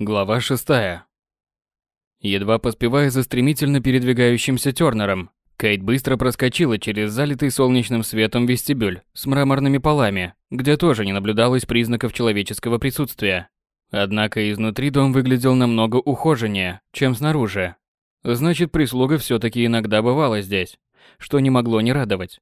Глава шестая. Едва поспевая за стремительно передвигающимся Тёрнером, Кейт быстро проскочила через залитый солнечным светом вестибюль с мраморными полами, где тоже не наблюдалось признаков человеческого присутствия. Однако изнутри дом выглядел намного ухоженнее, чем снаружи. Значит, прислуга всё-таки иногда бывала здесь, что не могло не радовать.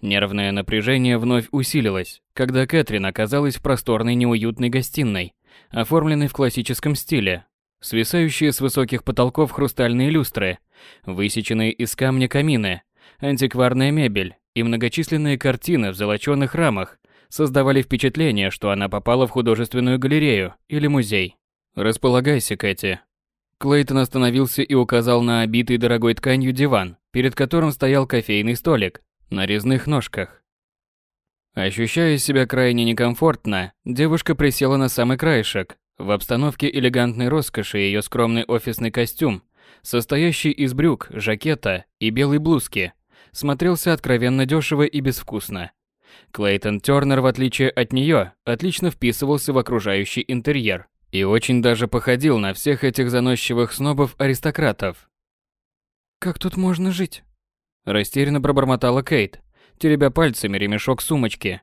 Нервное напряжение вновь усилилось, когда Кэтрин оказалась в просторной неуютной гостиной, оформленной в классическом стиле. Свисающие с высоких потолков хрустальные люстры, высеченные из камня камины, антикварная мебель и многочисленные картины в золочёных рамах создавали впечатление, что она попала в художественную галерею или музей. «Располагайся, Кэти». Клейтон остановился и указал на обитый дорогой тканью диван, перед которым стоял кофейный столик на резных ножках. Ощущая себя крайне некомфортно, девушка присела на самый краешек. В обстановке элегантной роскоши ее скромный офисный костюм, состоящий из брюк, жакета и белой блузки, смотрелся откровенно дешево и безвкусно. Клейтон Тёрнер, в отличие от нее, отлично вписывался в окружающий интерьер и очень даже походил на всех этих заносчивых снобов-аристократов. «Как тут можно жить?» Растерянно пробормотала Кейт, теребя пальцами ремешок сумочки.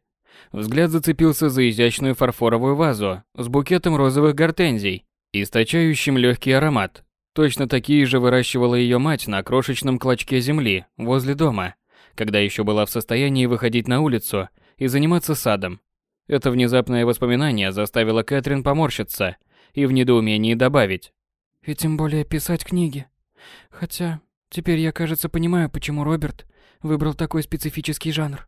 Взгляд зацепился за изящную фарфоровую вазу с букетом розовых гортензий, источающим легкий аромат. Точно такие же выращивала ее мать на крошечном клочке земли возле дома, когда еще была в состоянии выходить на улицу и заниматься садом. Это внезапное воспоминание заставило Кэтрин поморщиться и в недоумении добавить. «И тем более писать книги. Хотя, теперь я, кажется, понимаю, почему Роберт выбрал такой специфический жанр.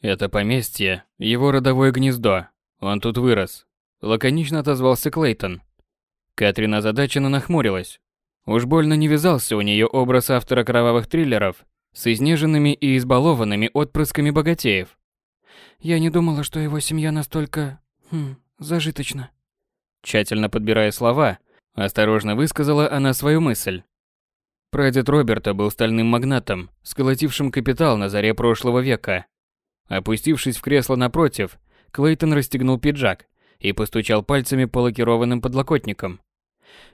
Это поместье, его родовое гнездо. Он тут вырос. Лаконично отозвался Клейтон. Кэтрин озадаченно нахмурилась. Уж больно не вязался у нее образ автора кровавых триллеров с изнеженными и избалованными отпрысками богатеев. Я не думала, что его семья настолько... Хм, зажиточна. Тщательно подбирая слова, осторожно высказала она свою мысль. Прадед Роберта был стальным магнатом, сколотившим капитал на заре прошлого века. Опустившись в кресло напротив, Клейтон расстегнул пиджак и постучал пальцами по лакированным подлокотникам.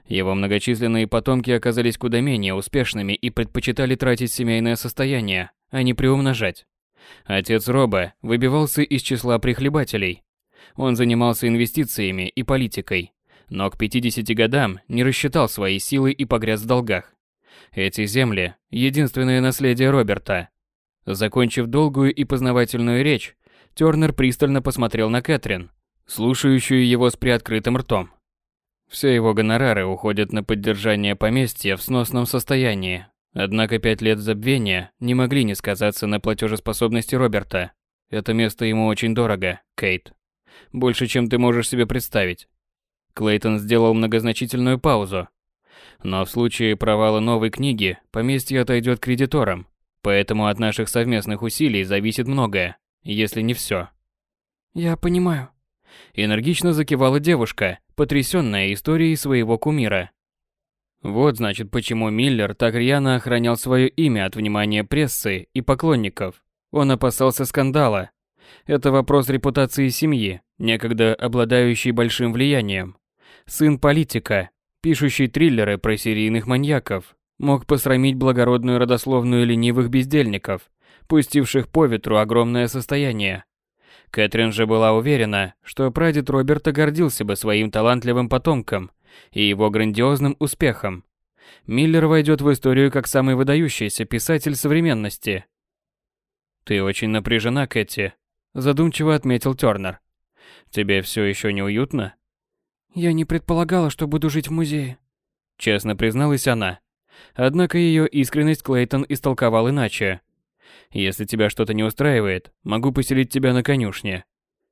Его многочисленные потомки оказались куда менее успешными и предпочитали тратить семейное состояние, а не приумножать. Отец Роба выбивался из числа прихлебателей. Он занимался инвестициями и политикой, но к 50 годам не рассчитал свои силы и погряз в долгах. Эти земли – единственное наследие Роберта. Закончив долгую и познавательную речь, Тёрнер пристально посмотрел на Кэтрин, слушающую его с приоткрытым ртом. Все его гонорары уходят на поддержание поместья в сносном состоянии. Однако пять лет забвения не могли не сказаться на платежеспособности Роберта. Это место ему очень дорого, Кейт. Больше, чем ты можешь себе представить. Клейтон сделал многозначительную паузу, но в случае провала новой книги поместье отойдет кредиторам, поэтому от наших совместных усилий зависит многое, если не все. Я понимаю. Энергично закивала девушка, потрясенная историей своего кумира. Вот значит, почему Миллер так рьяно охранял свое имя от внимания прессы и поклонников. Он опасался скандала. Это вопрос репутации семьи, некогда обладающей большим влиянием. Сын политика, пишущий триллеры про серийных маньяков, мог посрамить благородную родословную ленивых бездельников, пустивших по ветру огромное состояние. Кэтрин же была уверена, что прадед Роберта гордился бы своим талантливым потомком и его грандиозным успехом. Миллер войдет в историю как самый выдающийся писатель современности. «Ты очень напряжена, Кэти», – задумчиво отметил Тёрнер. «Тебе все еще неуютно?» Я не предполагала, что буду жить в музее. Честно призналась она. Однако ее искренность Клейтон истолковал иначе. Если тебя что-то не устраивает, могу поселить тебя на конюшне.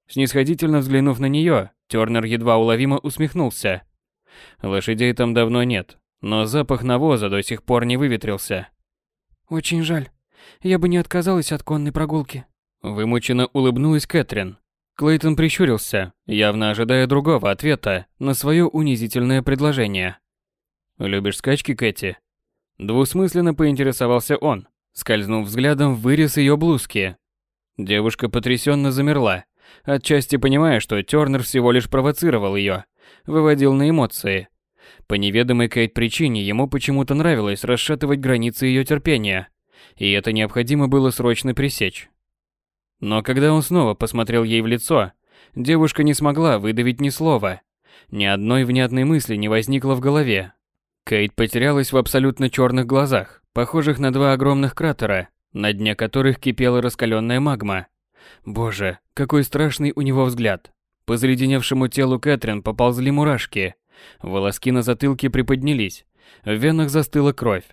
Снисходительно взглянув на нее, Тёрнер едва уловимо усмехнулся. Лошадей там давно нет, но запах навоза до сих пор не выветрился. Очень жаль. Я бы не отказалась от конной прогулки. Вымученно улыбнулась Кэтрин. Клейтон прищурился, явно ожидая другого ответа на свое унизительное предложение. «Любишь скачки, Кэти?» Двусмысленно поинтересовался он, скользнув взглядом в вырез ее блузки. Девушка потрясенно замерла, отчасти понимая, что Тёрнер всего лишь провоцировал её, выводил на эмоции. По неведомой Кейт причине ему почему-то нравилось расшатывать границы её терпения, и это необходимо было срочно пресечь. Но когда он снова посмотрел ей в лицо, девушка не смогла выдавить ни слова. Ни одной внятной мысли не возникло в голове. Кейт потерялась в абсолютно черных глазах, похожих на два огромных кратера, на дне которых кипела раскаленная магма. Боже, какой страшный у него взгляд. По заледеневшему телу Кэтрин поползли мурашки. Волоски на затылке приподнялись. В венах застыла кровь.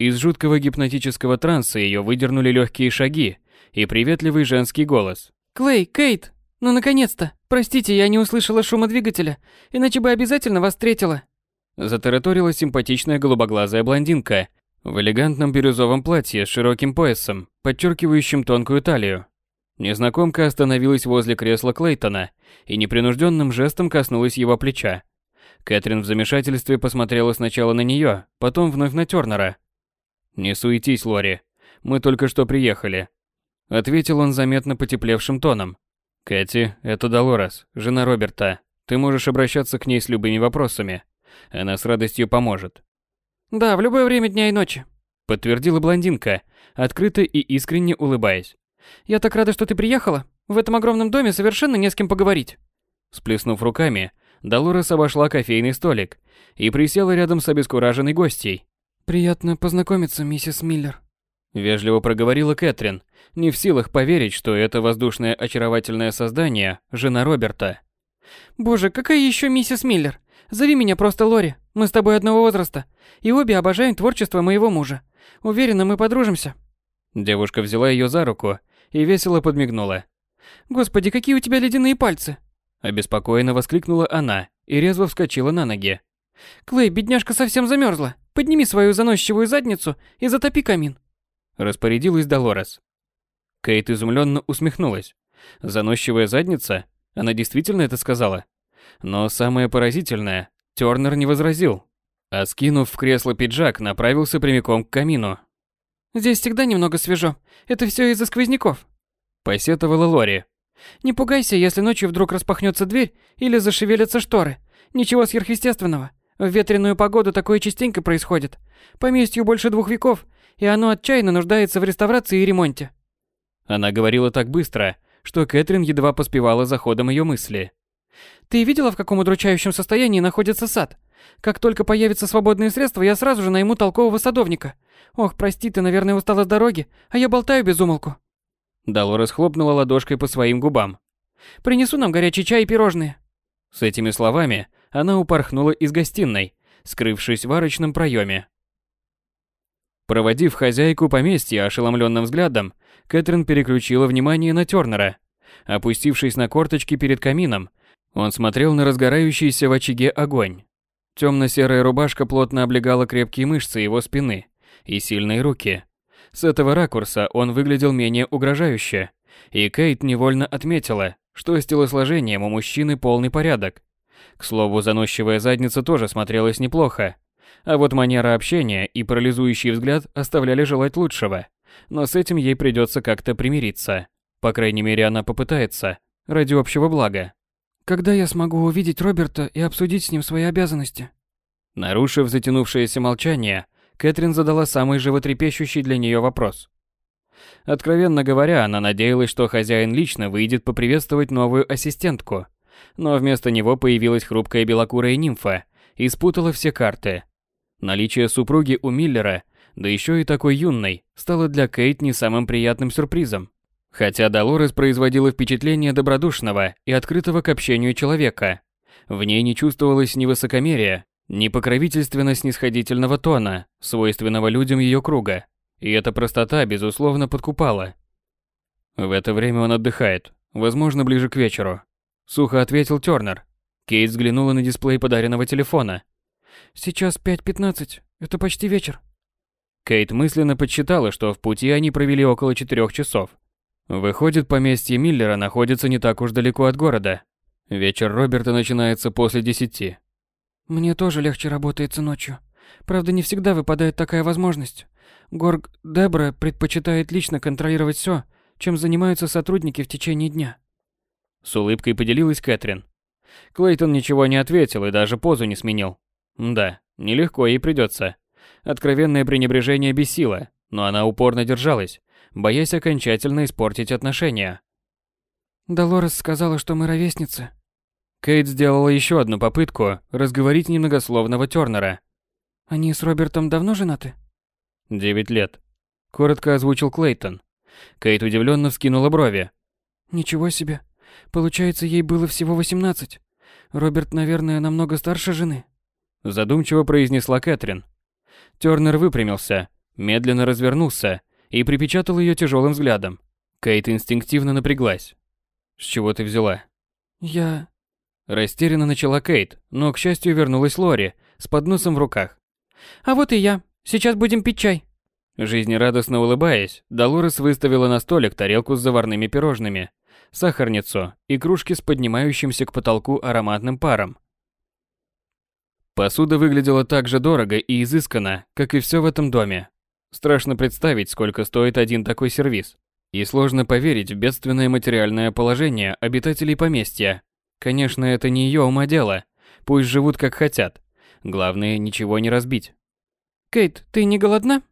Из жуткого гипнотического транса ее выдернули легкие шаги и приветливый женский голос. «Клей, Кейт, ну наконец-то! Простите, я не услышала шума двигателя, иначе бы обязательно вас встретила!» Затараторила симпатичная голубоглазая блондинка в элегантном бирюзовом платье с широким поясом, подчеркивающим тонкую талию. Незнакомка остановилась возле кресла Клейтона и непринужденным жестом коснулась его плеча. Кэтрин в замешательстве посмотрела сначала на нее, потом вновь на Тернера. «Не суетись, Лори. Мы только что приехали. Ответил он заметно потеплевшим тоном. «Кэти, это Долорес, жена Роберта. Ты можешь обращаться к ней с любыми вопросами. Она с радостью поможет». «Да, в любое время дня и ночи», — подтвердила блондинка, открыто и искренне улыбаясь. «Я так рада, что ты приехала. В этом огромном доме совершенно не с кем поговорить». Сплеснув руками, Долорес обошла кофейный столик и присела рядом с обескураженной гостьей. «Приятно познакомиться, миссис Миллер», Вежливо проговорила Кэтрин, не в силах поверить, что это воздушное очаровательное создание – жена Роберта. «Боже, какая еще миссис Миллер? Зови меня просто Лори, мы с тобой одного возраста, и обе обожаем творчество моего мужа. Уверена, мы подружимся». Девушка взяла ее за руку и весело подмигнула. «Господи, какие у тебя ледяные пальцы!» Обеспокоенно воскликнула она и резво вскочила на ноги. «Клей, бедняжка совсем замерзла. Подними свою заносчивую задницу и затопи камин распорядилась Долорес. Кейт изумленно усмехнулась. Заносчивая задница? Она действительно это сказала? Но самое поразительное, Тёрнер не возразил, а скинув в кресло пиджак, направился прямиком к камину. «Здесь всегда немного свежо. Это все из-за сквозняков», – посетовала Лори. «Не пугайся, если ночью вдруг распахнется дверь или зашевелятся шторы. Ничего сверхъестественного. В ветреную погоду такое частенько происходит. Поместью больше двух веков, и оно отчаянно нуждается в реставрации и ремонте. Она говорила так быстро, что Кэтрин едва поспевала за ходом ее мысли. Ты видела, в каком удручающем состоянии находится сад? Как только появятся свободные средства, я сразу же найму толкового садовника. Ох, прости, ты, наверное, устала с дороги, а я болтаю без умолку. Долорес хлопнула ладошкой по своим губам. Принесу нам горячий чай и пирожные. С этими словами она упорхнула из гостиной, скрывшись в арочном проеме. Проводив хозяйку поместья ошеломленным взглядом, Кэтрин переключила внимание на Тёрнера. Опустившись на корточки перед камином, он смотрел на разгорающийся в очаге огонь. Темно-серая рубашка плотно облегала крепкие мышцы его спины и сильные руки. С этого ракурса он выглядел менее угрожающе, и Кейт невольно отметила, что с телосложением у мужчины полный порядок. К слову, заносчивая задница тоже смотрелась неплохо, а вот манера общения и парализующий взгляд оставляли желать лучшего. Но с этим ей придется как-то примириться. По крайней мере, она попытается. Ради общего блага. «Когда я смогу увидеть Роберта и обсудить с ним свои обязанности?» Нарушив затянувшееся молчание, Кэтрин задала самый животрепещущий для нее вопрос. Откровенно говоря, она надеялась, что хозяин лично выйдет поприветствовать новую ассистентку. Но вместо него появилась хрупкая белокурая нимфа и спутала все карты. Наличие супруги у Миллера, да еще и такой юной, стало для Кейт не самым приятным сюрпризом. Хотя Долорес производила впечатление добродушного и открытого к общению человека. В ней не чувствовалось ни высокомерия, ни покровительственно-снисходительного тона, свойственного людям ее круга. И эта простота, безусловно, подкупала. В это время он отдыхает, возможно, ближе к вечеру. Сухо ответил Тёрнер. Кейт взглянула на дисплей подаренного телефона. Сейчас 5.15. Это почти вечер. Кейт мысленно подсчитала, что в пути они провели около четырех часов. Выходит, поместье Миллера находится не так уж далеко от города. Вечер Роберта начинается после десяти. Мне тоже легче работается ночью. Правда, не всегда выпадает такая возможность. Горг Дебра предпочитает лично контролировать все, чем занимаются сотрудники в течение дня. С улыбкой поделилась Кэтрин. Клейтон ничего не ответил и даже позу не сменил. Да, нелегко ей придется. Откровенное пренебрежение бесило, но она упорно держалась, боясь окончательно испортить отношения. «Долорес сказала, что мы ровесницы». Кейт сделала еще одну попытку разговорить немногословного Тернера. «Они с Робертом давно женаты?» «Девять лет», — коротко озвучил Клейтон. Кейт удивленно вскинула брови. «Ничего себе. Получается, ей было всего восемнадцать. Роберт, наверное, намного старше жены». Задумчиво произнесла Кэтрин. Тернер выпрямился, медленно развернулся и припечатал ее тяжелым взглядом. Кейт инстинктивно напряглась. «С чего ты взяла?» «Я...» Растерянно начала Кейт, но, к счастью, вернулась Лори с подносом в руках. «А вот и я. Сейчас будем пить чай». Жизнерадостно улыбаясь, Долорес выставила на столик тарелку с заварными пирожными, сахарницу и кружки с поднимающимся к потолку ароматным паром. Посуда выглядела так же дорого и изысканно, как и все в этом доме. Страшно представить, сколько стоит один такой сервиз. И сложно поверить в бедственное материальное положение обитателей поместья. Конечно, это не ее ума дело. Пусть живут как хотят. Главное, ничего не разбить. «Кейт, ты не голодна?»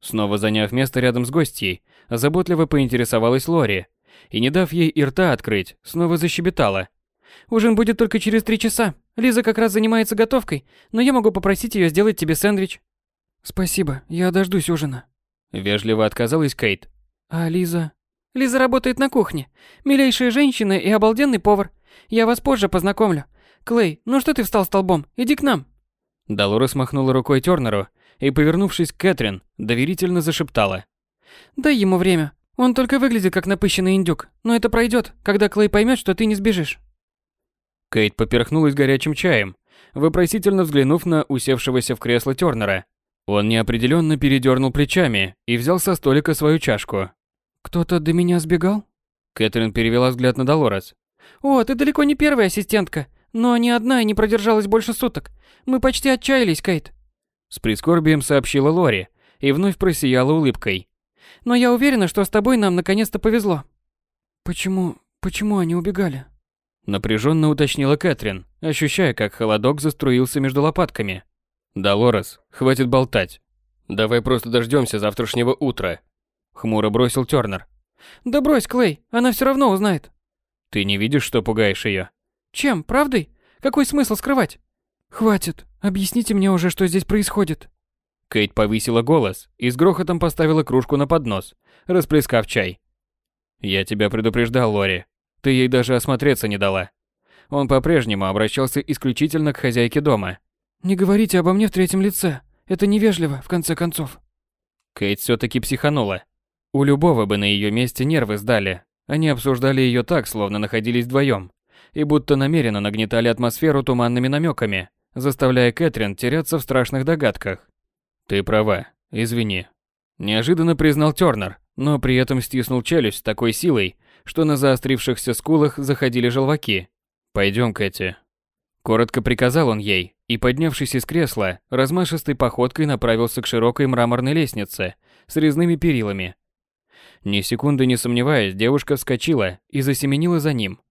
Снова заняв место рядом с гостьей, заботливо поинтересовалась Лори. И не дав ей и рта открыть, снова защебетала. «Ужин будет только через три часа. Лиза как раз занимается готовкой, но я могу попросить ее сделать тебе сэндвич». «Спасибо, я дождусь ужина». Вежливо отказалась Кейт. «А Лиза?» «Лиза работает на кухне. Милейшая женщина и обалденный повар. Я вас позже познакомлю. Клей, ну что ты встал столбом? Иди к нам». Долорес махнула рукой Тернеру и, повернувшись к Кэтрин, доверительно зашептала. «Дай ему время. Он только выглядит как напыщенный индюк, но это пройдет, когда Клей поймет, что ты не сбежишь». Кейт поперхнулась горячим чаем, вопросительно взглянув на усевшегося в кресло Тернера. Он неопределенно передернул плечами и взял со столика свою чашку. «Кто-то до меня сбегал?» Кэтрин перевела взгляд на Долорес. «О, ты далеко не первая ассистентка, но ни одна и не продержалась больше суток. Мы почти отчаялись, Кейт». С прискорбием сообщила Лори и вновь просияла улыбкой. «Но я уверена, что с тобой нам наконец-то повезло». «Почему... почему они убегали?» Напряженно уточнила Кэтрин, ощущая, как холодок заструился между лопатками. «Долорес, хватит болтать. Давай просто дождемся завтрашнего утра», — хмуро бросил Тернер. «Да брось, Клей, она все равно узнает». «Ты не видишь, что пугаешь ее? «Чем, правдой? Какой смысл скрывать?» «Хватит, объясните мне уже, что здесь происходит». Кейт повысила голос и с грохотом поставила кружку на поднос, расплескав чай. «Я тебя предупреждал, Лори. Ты ей даже осмотреться не дала». Он по-прежнему обращался исключительно к хозяйке дома. «Не говорите обо мне в третьем лице. Это невежливо, в конце концов». Кейт все-таки психанула. У любого бы на ее месте нервы сдали. Они обсуждали ее так, словно находились вдвоем, и будто намеренно нагнетали атмосферу туманными намеками, заставляя Кэтрин теряться в страшных догадках. «Ты права, извини». Неожиданно признал Тернер, но при этом стиснул челюсть с такой силой, что на заострившихся скулах заходили желваки. «Пойдем, Кэти». Коротко приказал он ей, и, поднявшись из кресла, размашистой походкой направился к широкой мраморной лестнице с резными перилами. Ни секунды не сомневаясь, девушка вскочила и засеменила за ним.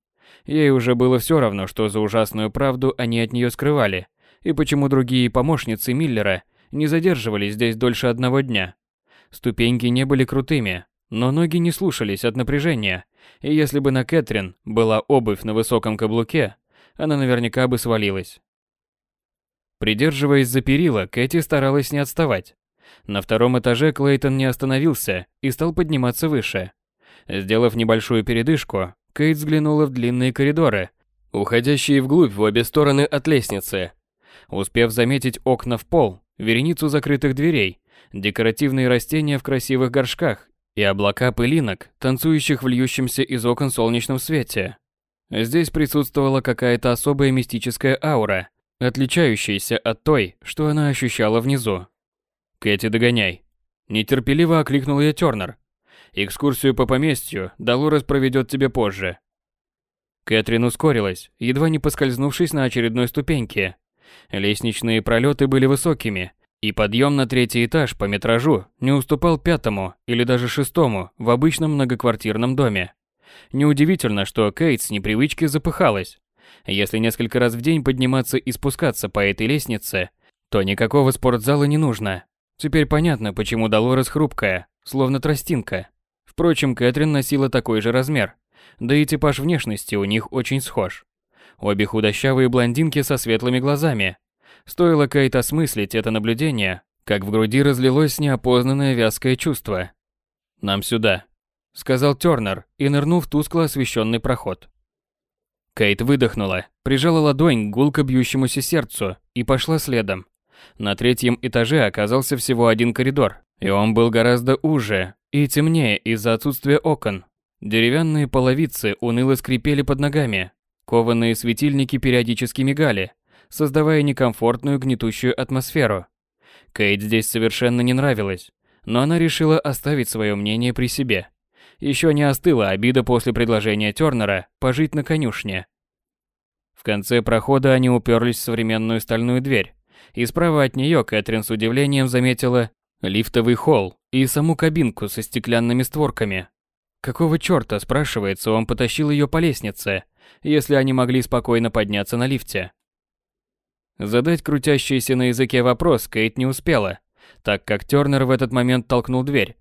Ей уже было все равно, что за ужасную правду они от нее скрывали, и почему другие помощницы Миллера не задерживались здесь дольше одного дня. Ступеньки не были крутыми, но ноги не слушались от напряжения, и если бы на Кэтрин была обувь на высоком каблуке, она наверняка бы свалилась. Придерживаясь за перила, Кэти старалась не отставать. На втором этаже Клейтон не остановился и стал подниматься выше. Сделав небольшую передышку, Кейт взглянула в длинные коридоры, уходящие вглубь в обе стороны от лестницы. Успев заметить окна в пол, вереницу закрытых дверей, декоративные растения в красивых горшках и облака пылинок, танцующих в льющемся из окон солнечном свете. Здесь присутствовала какая-то особая мистическая аура, отличающаяся от той, что она ощущала внизу. «Кэти, догоняй!» Нетерпеливо окликнул я Тёрнер. «Экскурсию по поместью Долорес проведет тебе позже». Кэтрин ускорилась, едва не поскользнувшись на очередной ступеньке. Лестничные пролеты были высокими, и подъем на третий этаж по метражу не уступал пятому или даже шестому в обычном многоквартирном доме. Неудивительно, что Кейт с непривычки запыхалась. Если несколько раз в день подниматься и спускаться по этой лестнице, то никакого спортзала не нужно. Теперь понятно, почему Долорес хрупкая, словно тростинка. Впрочем, Кэтрин носила такой же размер, да и типаж внешности у них очень схож. Обе худощавые блондинки со светлыми глазами. Стоило Кейт осмыслить это наблюдение, как в груди разлилось неопознанное вязкое чувство. «Нам сюда», — сказал Тёрнер и нырнул в тускло освещенный проход. Кейт выдохнула, прижала ладонь к гулко бьющемуся сердцу и пошла следом. На третьем этаже оказался всего один коридор, и он был гораздо уже и темнее из-за отсутствия окон. Деревянные половицы уныло скрипели под ногами, кованые светильники периодически мигали, создавая некомфортную гнетущую атмосферу. Кейт здесь совершенно не нравилось, но она решила оставить свое мнение при себе. Еще не остыла обида после предложения Тёрнера пожить на конюшне. В конце прохода они уперлись в современную стальную дверь, и справа от нее Кэтрин с удивлением заметила лифтовый холл и саму кабинку со стеклянными створками. Какого чёрта, спрашивается, он потащил ее по лестнице, если они могли спокойно подняться на лифте? Задать крутящийся на языке вопрос Кейт не успела, так как Тёрнер в этот момент толкнул дверь.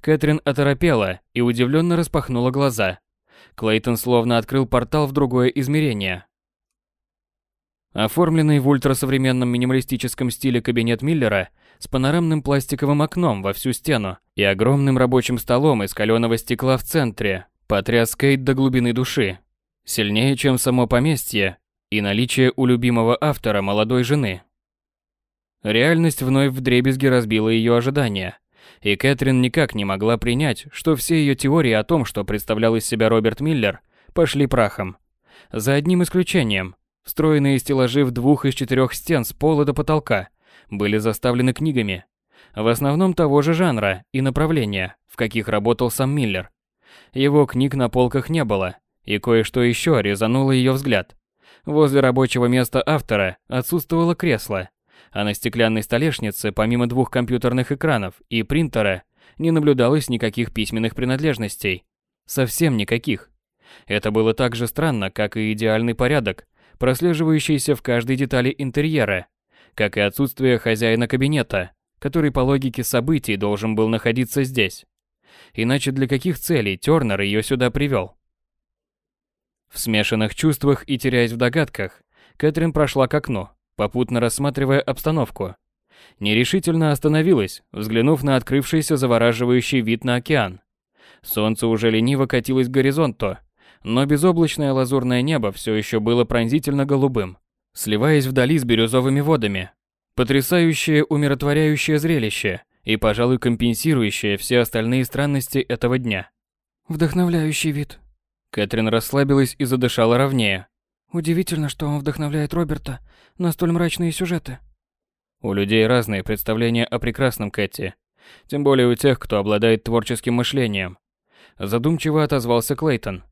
Кэтрин оторопела и удивленно распахнула глаза. Клейтон словно открыл портал в другое измерение. Оформленный в ультрасовременном минималистическом стиле кабинет Миллера с панорамным пластиковым окном во всю стену и огромным рабочим столом из каленого стекла в центре потряс Кейт до глубины души. Сильнее, чем само поместье и наличие у любимого автора молодой жены. Реальность вновь вдребезги разбила ее ожидания, и Кэтрин никак не могла принять, что все ее теории о том, что представлял из себя Роберт Миллер, пошли прахом. За одним исключением, Встроенные стеллажи в двух из четырех стен с пола до потолка были заставлены книгами, в основном того же жанра и направления, в каких работал сам Миллер. Его книг на полках не было, и кое-что еще резануло ее взгляд. Возле рабочего места автора отсутствовало кресло, а на стеклянной столешнице, помимо двух компьютерных экранов и принтера, не наблюдалось никаких письменных принадлежностей. Совсем никаких. Это было так же странно, как и идеальный порядок, прослеживающийся в каждой детали интерьера, как и отсутствие хозяина кабинета, который по логике событий должен был находиться здесь. Иначе для каких целей Тёрнер ее сюда привел? В смешанных чувствах и теряясь в догадках, Кэтрин прошла к окну, попутно рассматривая обстановку. Нерешительно остановилась, взглянув на открывшийся завораживающий вид на океан. Солнце уже лениво катилось к горизонту, но безоблачное лазурное небо все еще было пронзительно голубым, сливаясь вдали с бирюзовыми водами. Потрясающее умиротворяющее зрелище и, пожалуй, компенсирующее все остальные странности этого дня. Вдохновляющий вид. Кэтрин расслабилась и задышала ровнее. Удивительно, что он вдохновляет Роберта на столь мрачные сюжеты. У людей разные представления о прекрасном Кэти. Тем более у тех, кто обладает творческим мышлением. Задумчиво отозвался Клейтон.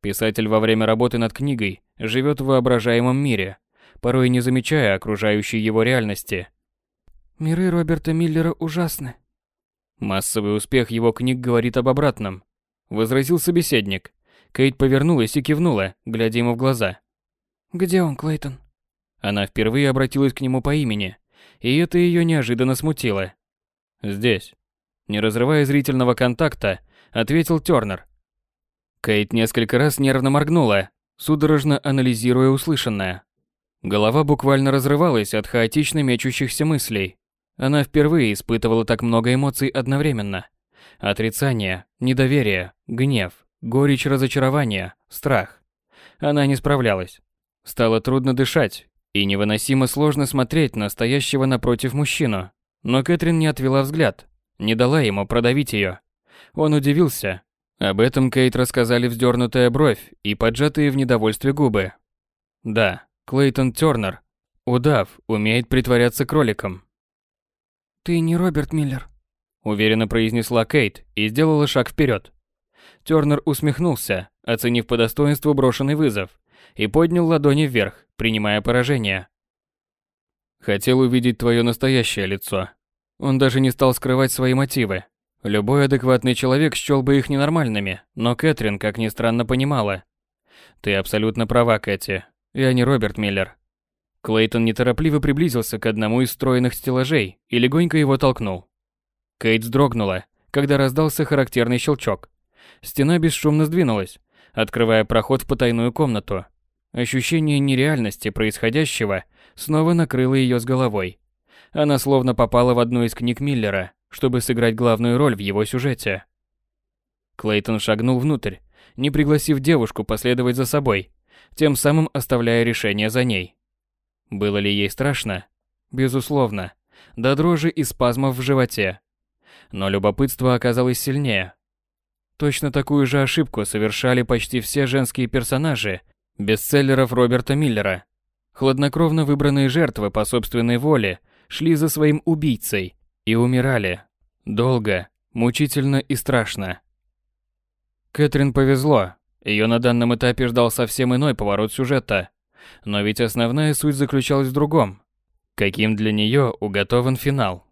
Писатель во время работы над книгой живет в воображаемом мире, порой не замечая окружающей его реальности. Миры Роберта Миллера ужасны. Массовый успех его книг говорит об обратном, возразил собеседник. Кейт повернулась и кивнула, глядя ему в глаза. Где он, Клейтон? Она впервые обратилась к нему по имени, и это ее неожиданно смутило. Здесь, не разрывая зрительного контакта, ответил Тёрнер, Кейт несколько раз нервно моргнула, судорожно анализируя услышанное. Голова буквально разрывалась от хаотично мечущихся мыслей. Она впервые испытывала так много эмоций одновременно. Отрицание, недоверие, гнев, горечь разочарования, страх. Она не справлялась. Стало трудно дышать, и невыносимо сложно смотреть на стоящего напротив мужчину. Но Кэтрин не отвела взгляд, не дала ему продавить ее. Он удивился, об этом Кейт рассказали вздернутая бровь и поджатые в недовольстве губы. Да, Клейтон Тёрнер, удав, умеет притворяться кроликом. «Ты не Роберт Миллер», — уверенно произнесла Кейт и сделала шаг вперед. Тёрнер усмехнулся, оценив по достоинству брошенный вызов, и поднял ладони вверх, принимая поражение. «Хотел увидеть твое настоящее лицо». Он даже не стал скрывать свои мотивы. Любой адекватный человек счел бы их ненормальными, но Кэтрин, как ни странно, понимала. Ты абсолютно права, Кэти. Я не Роберт Миллер. Клейтон неторопливо приблизился к одному из стройных стеллажей и легонько его толкнул. Кейт вздрогнула, когда раздался характерный щелчок. Стена бесшумно сдвинулась, открывая проход в потайную комнату. Ощущение нереальности происходящего снова накрыло ее с головой. Она словно попала в одну из книг Миллера, чтобы сыграть главную роль в его сюжете. Клейтон шагнул внутрь, не пригласив девушку последовать за собой, тем самым оставляя решение за ней. Было ли ей страшно? Безусловно. До дрожи и спазмов в животе. Но любопытство оказалось сильнее. Точно такую же ошибку совершали почти все женские персонажи бестселлеров Роберта Миллера. Хладнокровно выбранные жертвы по собственной воле шли за своим убийцей и умирали. Долго, мучительно и страшно. Кэтрин повезло. Ее на данном этапе ждал совсем иной поворот сюжета. Но ведь основная суть заключалась в другом. Каким для нее уготован финал.